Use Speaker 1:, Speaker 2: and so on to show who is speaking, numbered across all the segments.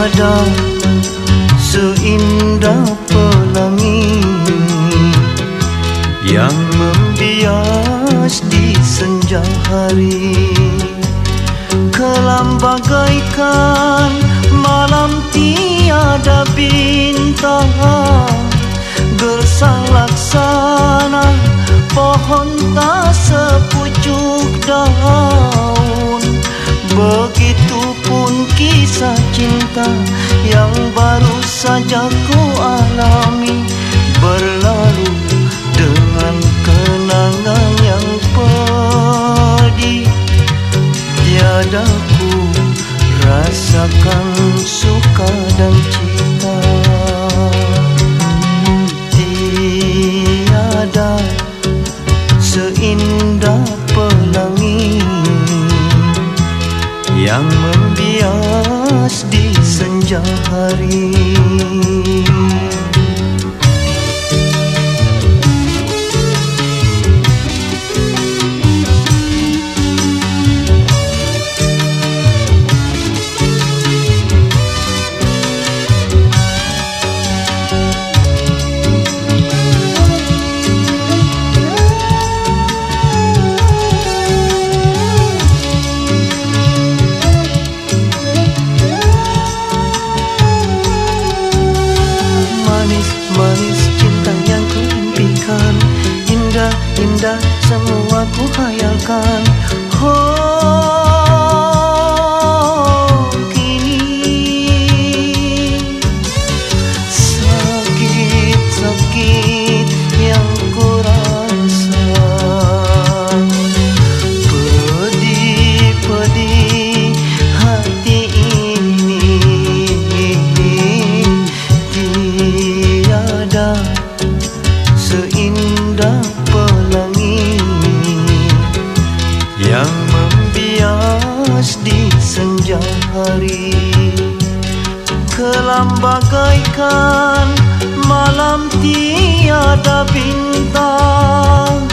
Speaker 1: pada seindah pelangi yang membias di senja hari. Kelam bagaikan malam tiada bintang. Gersang laksana pohon tak sepucuk daun Begitupun kisah cinta yang baru saja ku alami Berlalu dengan kenangan yang pedih. Tiada ku rasakan suka dan cinta hari Indah, semua ku hayalkan Oh, kini Sakit, sakit yang ku rasa. Pedih, pedih hati ini Tiada seindah bagaikan malam tiada bintang.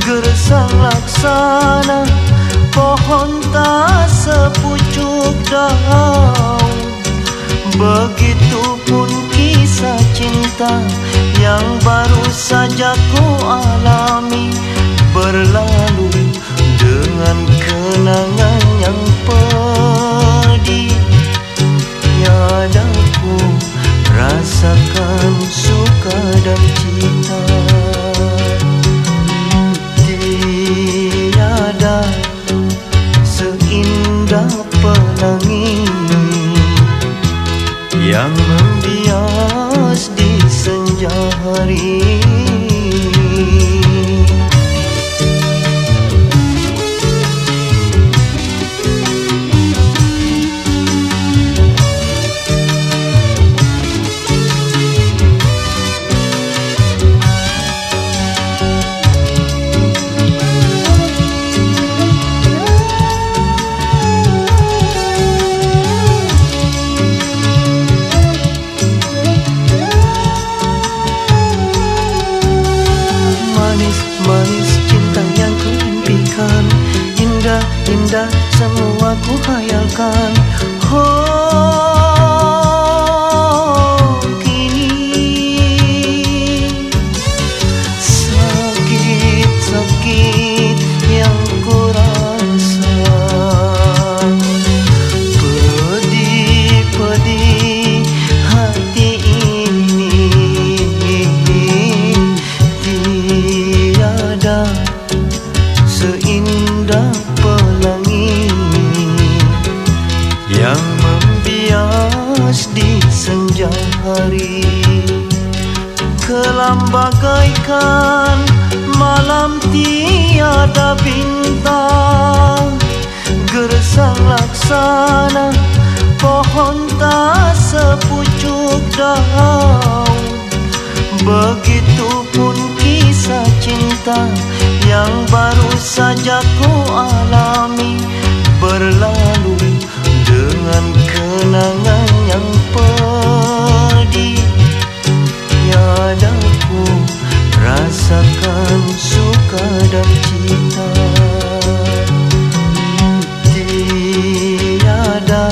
Speaker 1: Gersang laksana pohon tak sepucuk daun. Begitupun kisah cinta yang baru saja ku alami Yang membias di senja hari indah semua ku hayalkan hari. Kelam bagaikan malam tiada bintang. Gersang laksana pohon tak sepucuk daun. Begitupun kisah cinta yang baru saja ku alami Berlalu dengan kenangan ku rasakan suka dan cinta. Tiada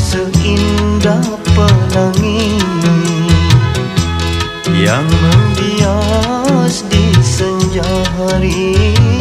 Speaker 1: seindah pelangi Yang membias di senja hari.